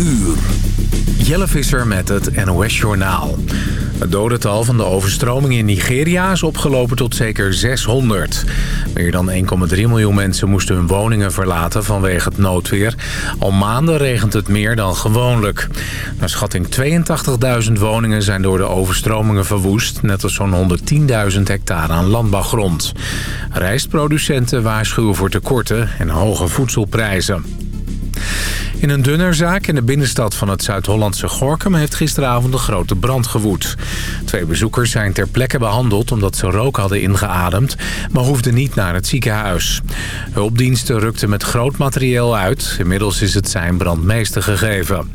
uur. Jelle Visser met het NOS-journaal. Het dodental van de overstroming in Nigeria is opgelopen tot zeker 600. Meer dan 1,3 miljoen mensen moesten hun woningen verlaten vanwege het noodweer. Al maanden regent het meer dan gewoonlijk. Naar schatting 82.000 woningen zijn door de overstromingen verwoest... net als zo'n 110.000 hectare aan landbouwgrond. Rijstproducenten waarschuwen voor tekorten en hoge voedselprijzen. In een dunnerzaak in de binnenstad van het Zuid-Hollandse Gorkum... heeft gisteravond een grote brand gewoed. Twee bezoekers zijn ter plekke behandeld omdat ze rook hadden ingeademd... maar hoefden niet naar het ziekenhuis. Hulpdiensten rukten met groot materieel uit. Inmiddels is het zijn brandmeester gegeven.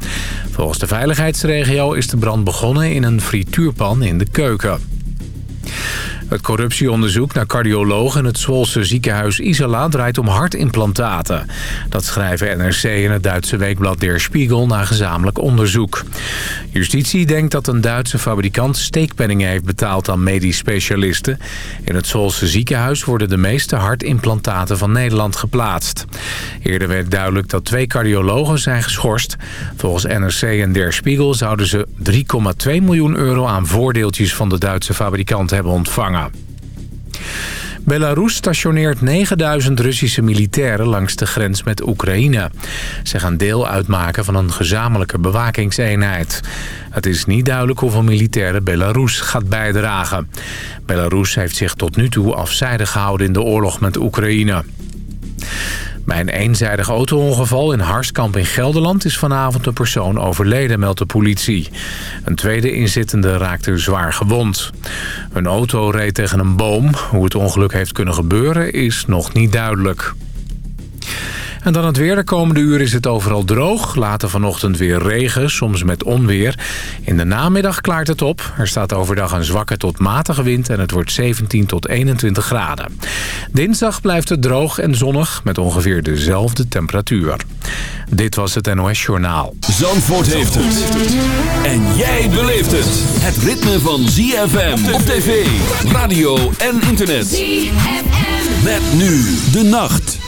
Volgens de veiligheidsregio is de brand begonnen in een frituurpan in de keuken. Het corruptieonderzoek naar cardiologen in het Zwolse ziekenhuis Isola draait om hartimplantaten. Dat schrijven NRC en het Duitse weekblad Der Spiegel na gezamenlijk onderzoek. Justitie denkt dat een Duitse fabrikant steekpenningen heeft betaald aan medisch specialisten. In het Zwolse ziekenhuis worden de meeste hartimplantaten van Nederland geplaatst. Eerder werd duidelijk dat twee cardiologen zijn geschorst. Volgens NRC en Der Spiegel zouden ze 3,2 miljoen euro aan voordeeltjes van de Duitse fabrikant hebben ontvangen. Belarus stationeert 9000 Russische militairen langs de grens met Oekraïne. Ze gaan deel uitmaken van een gezamenlijke bewakingseenheid. Het is niet duidelijk hoeveel militairen Belarus gaat bijdragen. Belarus heeft zich tot nu toe afzijdig gehouden in de oorlog met Oekraïne. Bij een eenzijdig autoongeval in Harskamp in Gelderland is vanavond een persoon overleden, meldt de politie. Een tweede inzittende raakte zwaar gewond. Een auto reed tegen een boom. Hoe het ongeluk heeft kunnen gebeuren is nog niet duidelijk. En dan het weer. De komende uur is het overal droog. Later vanochtend weer regen, soms met onweer. In de namiddag klaart het op. Er staat overdag een zwakke tot matige wind... en het wordt 17 tot 21 graden. Dinsdag blijft het droog en zonnig... met ongeveer dezelfde temperatuur. Dit was het NOS Journaal. Zandvoort heeft het. En jij beleeft het. Het ritme van ZFM op tv, radio en internet. ZFM. Met nu de nacht.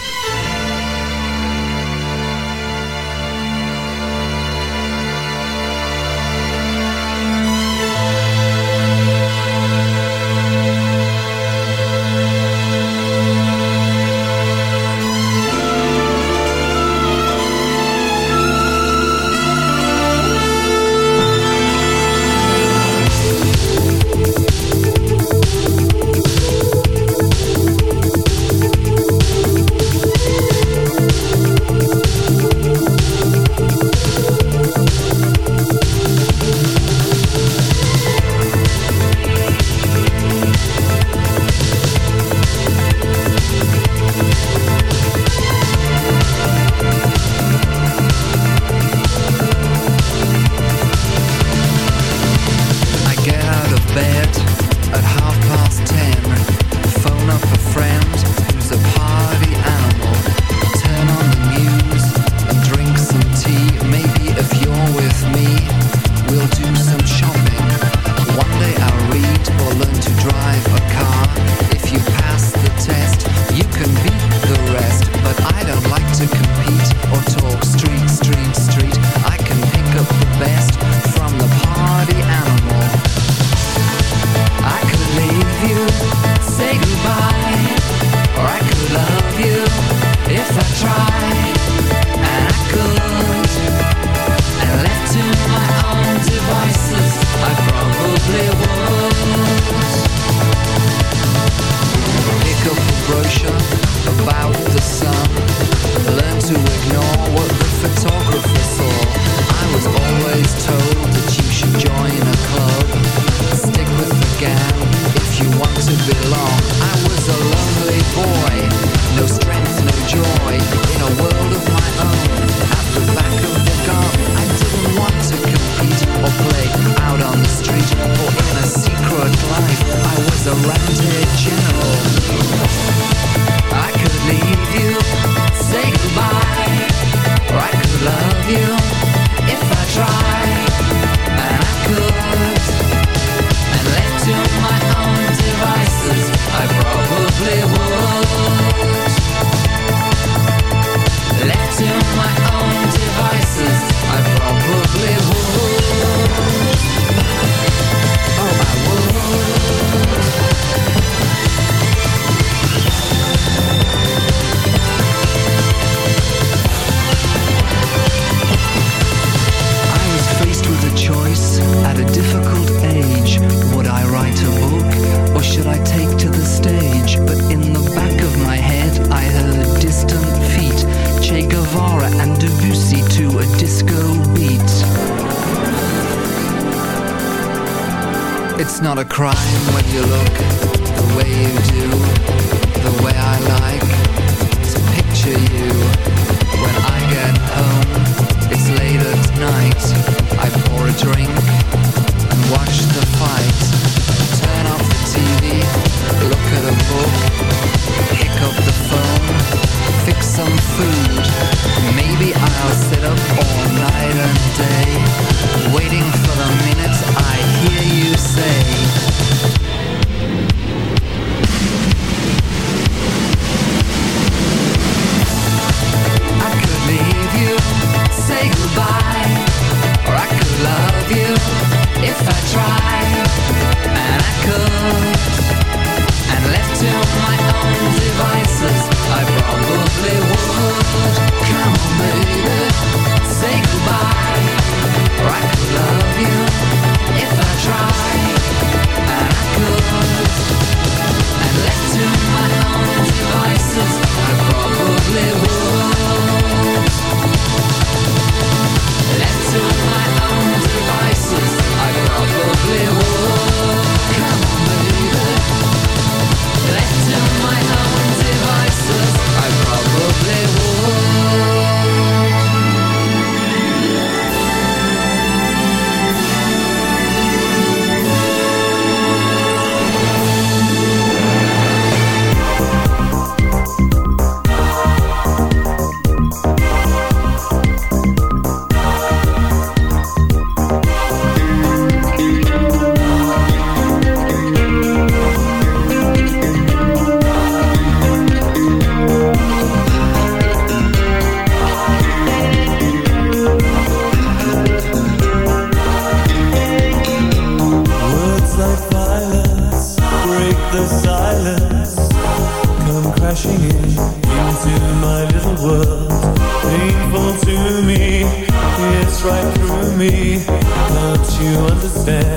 Understand?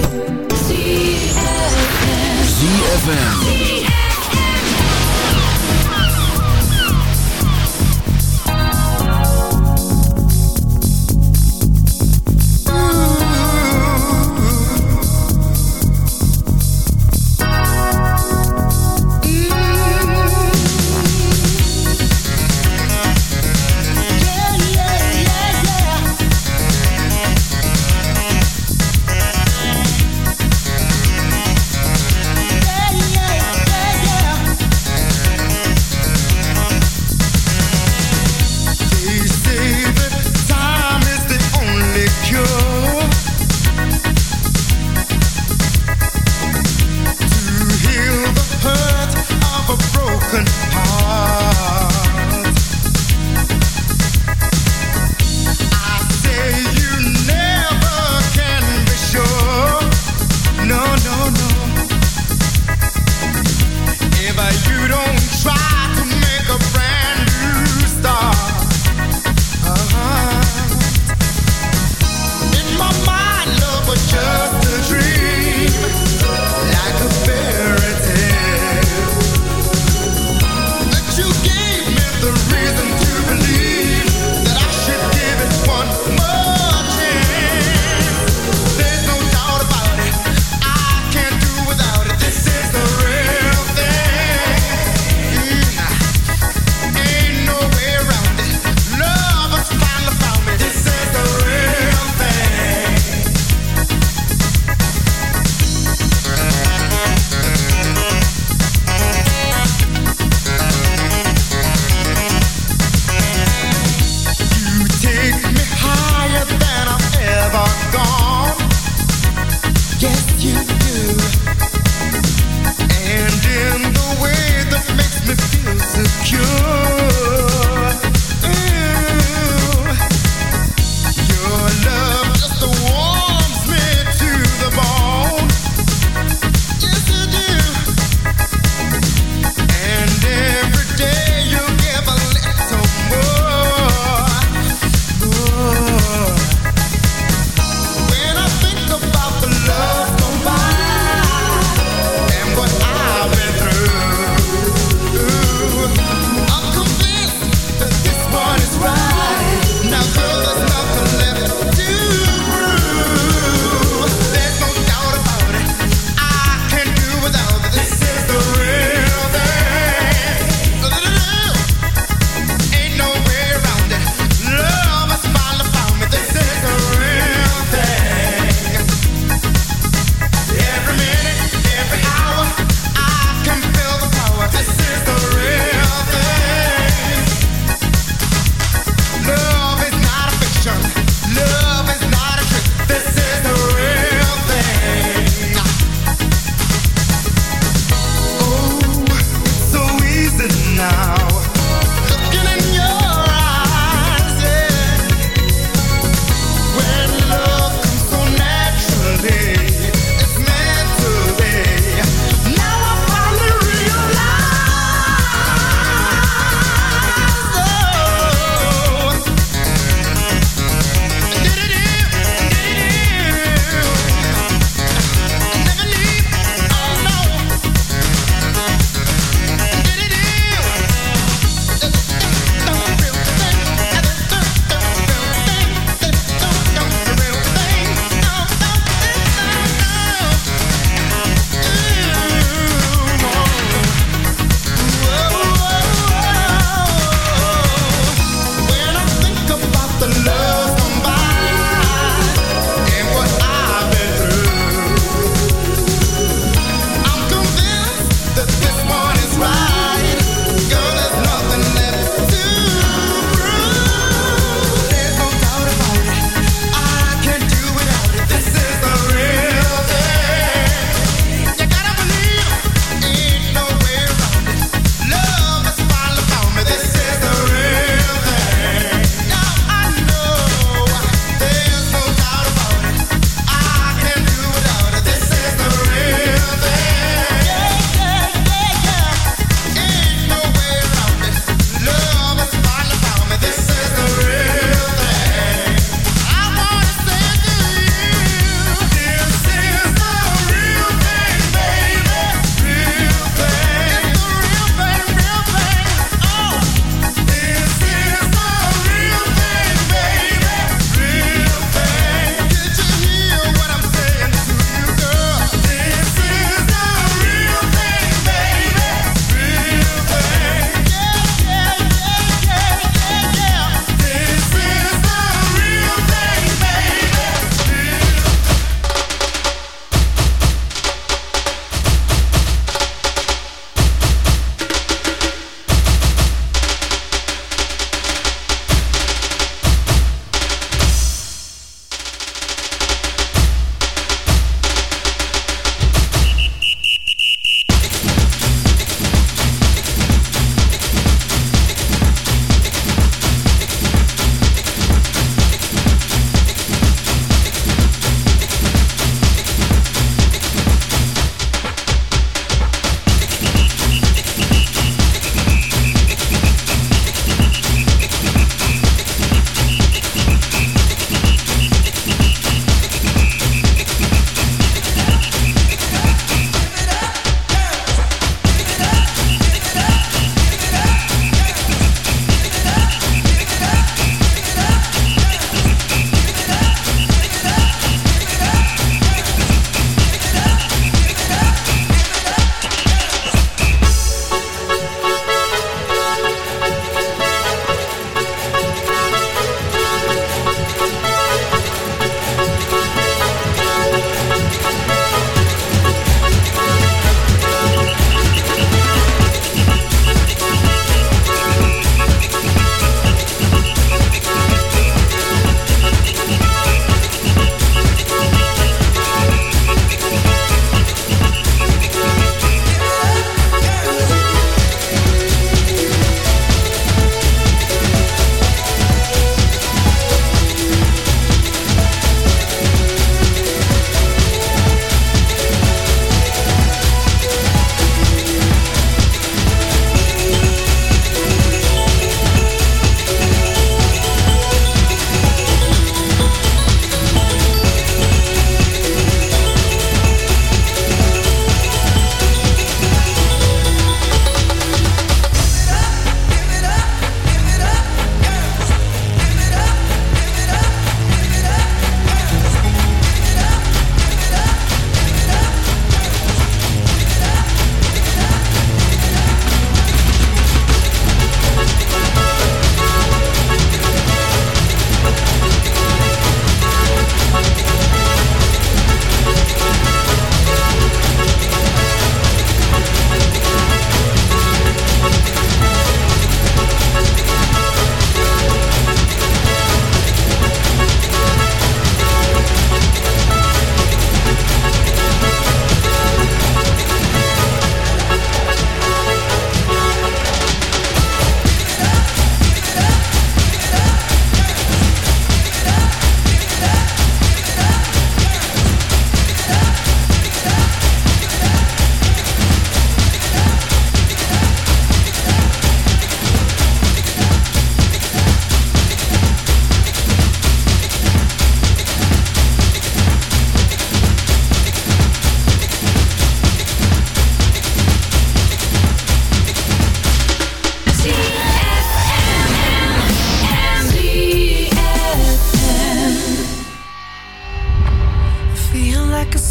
ZFM now.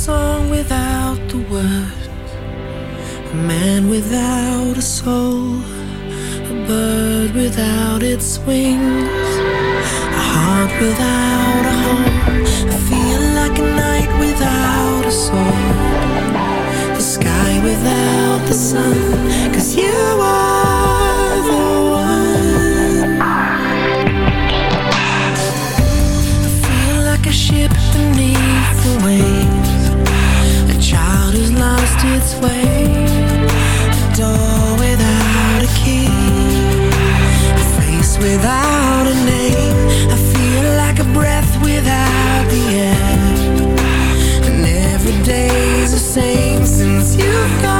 song without the words, a man without a soul, a bird without its wings, a heart without a home. I feel like a night without a soul, the sky without the sun, cause you are the one. I feel like a ship beneath the waves lost its way. A door without a key. A face without a name. I feel like a breath without the And every day's the same since you've gone.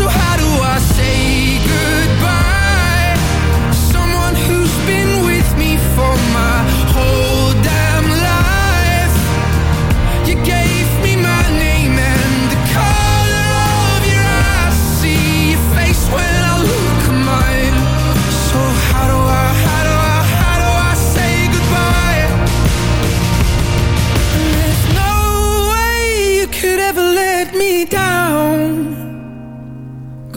So how do I say goodbye?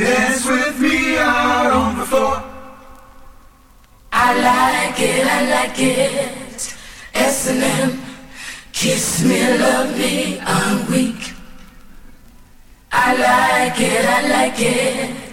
Dance with me out on the floor. I like it, I like it. S&M. Kiss me, love me, I'm weak. I like it, I like it.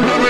Turn it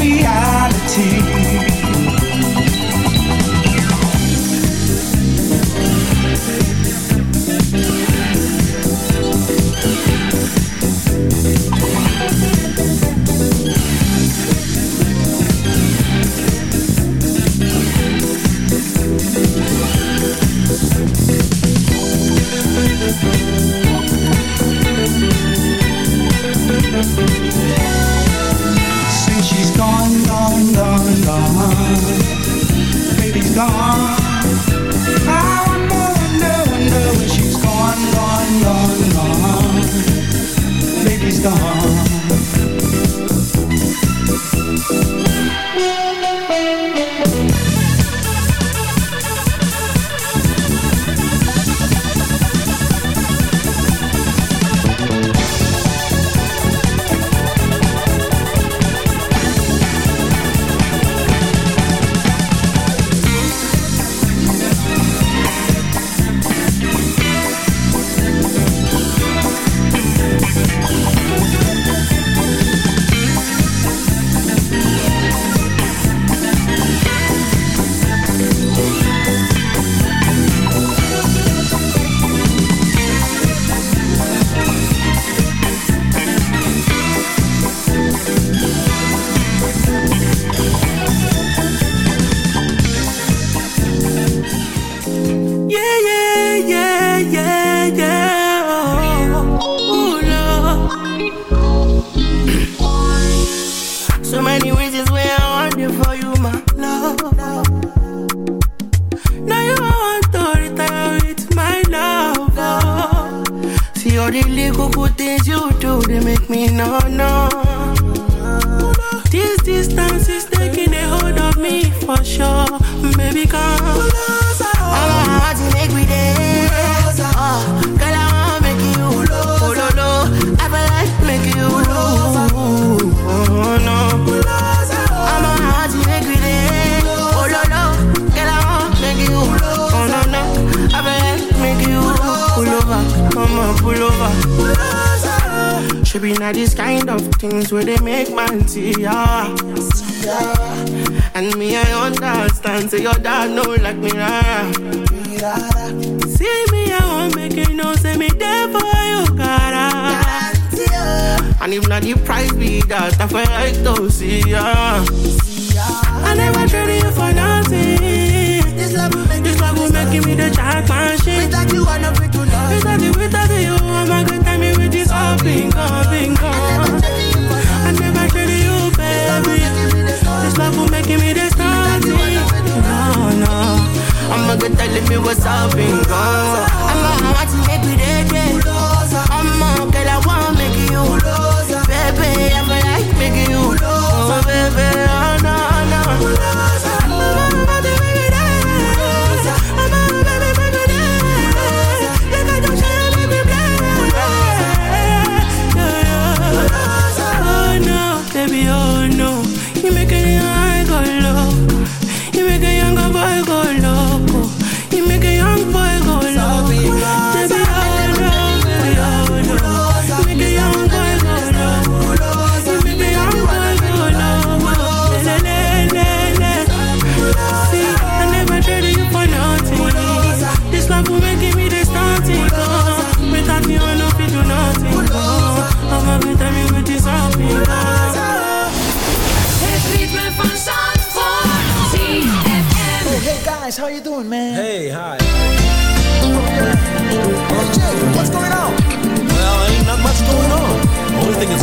Reality. Gone. Things where they make man see ya. And me, I understand. Say your dad know like me, rara. See me, I won't make you know. Say me there for you, cara. And if not the price be that, I feel like to see ya. I never traded you for nothing. This love will make, this love will make me the jack machine. Without you, I'm not free to love. Without you, without you, I'm a good time me with this all bingo, bingo. You, baby. This love will make me the starting. No, no. I'm a good telling me what's up, bingo. I'm a heart to make me dead, I'm a girl, I wanna make you. Baby, I feel like making you. Oh, baby, oh, no, no.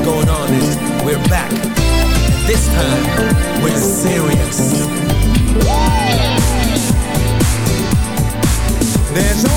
going on is we're back. This time, we're serious. There's no